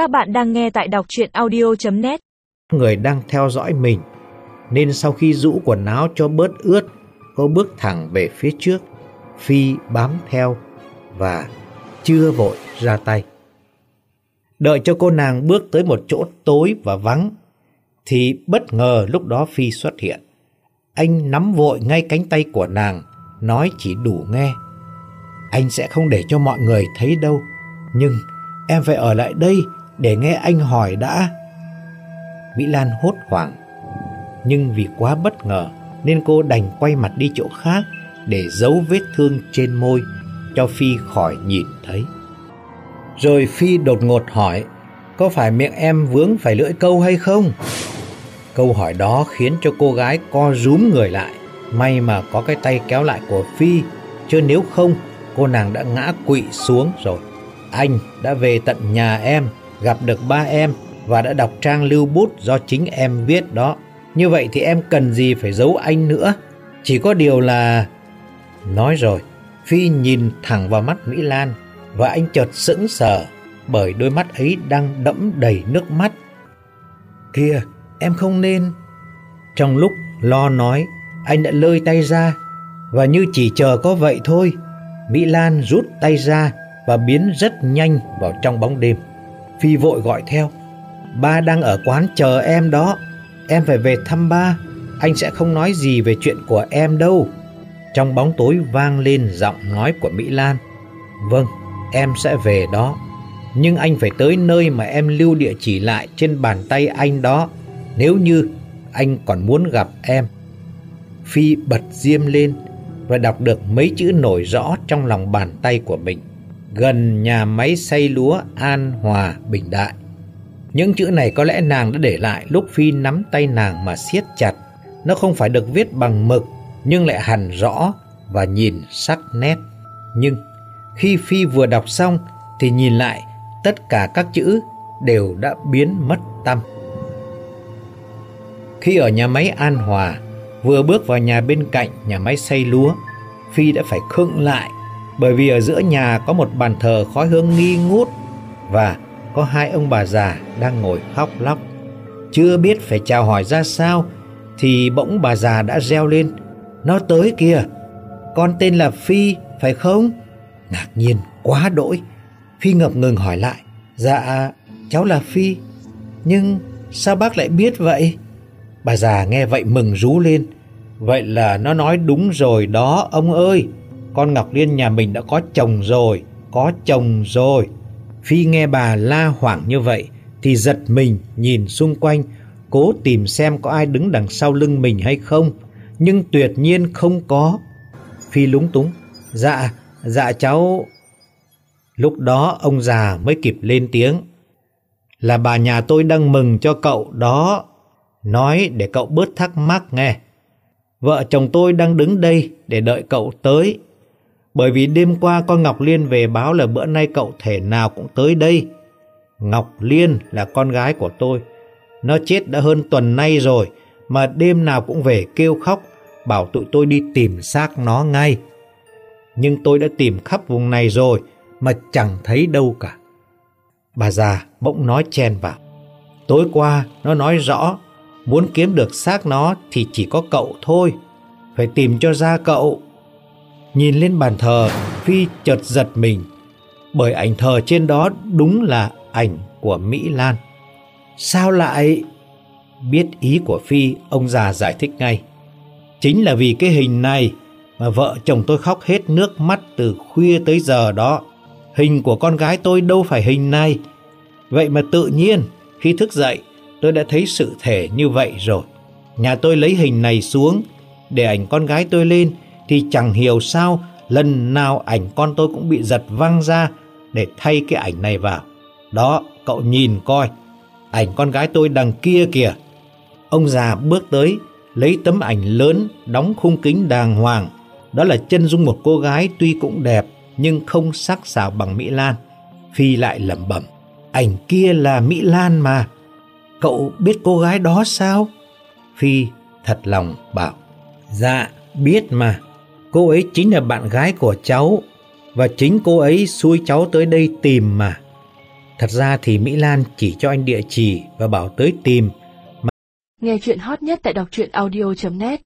Các bạn đang nghe tại đọc chuyện audio.net Người đang theo dõi mình, Nên sau khi rũ quần áo cho bớt ướt, Cô bước thẳng về phía trước, Phi bám theo Và chưa vội ra tay. Đợi cho cô nàng bước tới một chỗ tối và vắng, Thì bất ngờ lúc đó Phi xuất hiện. Anh nắm vội ngay cánh tay của nàng, Nói chỉ đủ nghe. Anh sẽ không để cho mọi người thấy đâu, Nhưng em phải ở lại đây để nghe anh hỏi đã. Mỹ Lan hốt hoảng, nhưng vì quá bất ngờ nên cô đành quay mặt đi chỗ khác để giấu vết thương trên môi cho Phi khỏi nhìn thấy. Rồi Phi đột ngột hỏi, có phải miệng em vướng phải lưỡi câu hay không? Câu hỏi đó khiến cho cô gái co rúm người lại. May mà có cái tay kéo lại của Phi, chứ nếu không cô nàng đã ngã quỵ xuống rồi. Anh đã về tận nhà em gặp được ba em và đã đọc trang lưu bút do chính em viết đó. Như vậy thì em cần gì phải giấu anh nữa? Chỉ có điều là... Nói rồi, Phi nhìn thẳng vào mắt Mỹ Lan và anh chợt sững sờ bởi đôi mắt ấy đang đẫm đầy nước mắt. Kìa, em không nên... Trong lúc lo nói, anh đã lơi tay ra và như chỉ chờ có vậy thôi, Mỹ Lan rút tay ra và biến rất nhanh vào trong bóng đêm. Phi vội gọi theo. Ba đang ở quán chờ em đó. Em phải về thăm ba. Anh sẽ không nói gì về chuyện của em đâu. Trong bóng tối vang lên giọng nói của Mỹ Lan. Vâng, em sẽ về đó. Nhưng anh phải tới nơi mà em lưu địa chỉ lại trên bàn tay anh đó. Nếu như anh còn muốn gặp em. Phi bật diêm lên và đọc được mấy chữ nổi rõ trong lòng bàn tay của mình gần nhà máy xay lúa An Hòa Bình Đại. Những chữ này có lẽ nàng đã để lại lúc Phi nắm tay nàng mà siết chặt. Nó không phải được viết bằng mực nhưng lại hẳn rõ và nhìn sắc nét. Nhưng khi Phi vừa đọc xong thì nhìn lại tất cả các chữ đều đã biến mất tâm. Khi ở nhà máy An Hòa, vừa bước vào nhà bên cạnh nhà máy xay lúa, Phi đã phải khựng lại bởi vì ở giữa nhà có một bàn thờ khói hương nghi ngút và có hai ông bà già đang ngồi khóc lóc. Chưa biết phải chào hỏi ra sao thì bỗng bà già đã reo lên. Nó tới kìa, con tên là Phi, phải không? Ngạc nhiên quá đỗi, Phi ngập ngừng hỏi lại. Dạ, cháu là Phi, nhưng sao bác lại biết vậy? Bà già nghe vậy mừng rú lên. Vậy là nó nói đúng rồi đó ông ơi con Ngọc Liên nhà mình đã có chồng rồi, có chồng rồi. Phi nghe bà la hoảng như vậy thì giật mình nhìn xung quanh, cố tìm xem có ai đứng đằng sau lưng mình hay không, nhưng tuyệt nhiên không có. Phi lúng túng, dạ, dạ cháu... Lúc đó ông già mới kịp lên tiếng. Là bà nhà tôi đang mừng cho cậu đó. Nói để cậu bớt thắc mắc nghe. Vợ chồng tôi đang đứng đây để đợi cậu tới. Bởi vì đêm qua con Ngọc Liên về báo là bữa nay cậu thể nào cũng tới đây. Ngọc Liên là con gái của tôi. Nó chết đã hơn tuần nay rồi, mà đêm nào cũng về kêu khóc, bảo tụi tôi đi tìm xác nó ngay. Nhưng tôi đã tìm khắp vùng này rồi, mà chẳng thấy đâu cả. Bà già bỗng nói chen vào. Tối qua nó nói rõ, muốn kiếm được xác nó thì chỉ có cậu thôi. Phải tìm cho ra cậu. Nhìn lên bàn thờ, Phi chợt giật mình, bởi ảnh thờ trên đó đúng là ảnh của Mỹ Lan. Sao lại... Biết ý của Phi, ông già giải thích ngay. Chính là vì cái hình này mà vợ chồng tôi khóc hết nước mắt từ khuya tới giờ đó. Hình của con gái tôi đâu phải hình này. Vậy mà tự nhiên, khi thức dậy, tôi đã thấy sự thể như vậy rồi. Nhà tôi lấy hình này xuống, để ảnh con gái tôi lên, thì chẳng hiểu sao lần nào ảnh con tôi cũng bị giật văng ra để thay cái ảnh này vào. Đó, cậu nhìn coi, ảnh con gái tôi đằng kia kìa. Ông già bước tới, lấy tấm ảnh lớn đóng khung kính đàng hoàng. Đó là chân dung một cô gái tuy cũng đẹp nhưng không sắc sảo bằng Mỹ Lan. Phi lại lẩm bẩm, ảnh kia là Mỹ Lan mà. Cậu biết cô gái đó sao? Phi thật lòng bảo, dạ biết mà. Cô ấy chính là bạn gái của cháu, và chính cô ấy xui cháu tới đây tìm mà. Thật ra thì Mỹ Lan chỉ cho anh địa chỉ và bảo tới tìm. Nghe chuyện hot nhất tại đọc truyện audio.net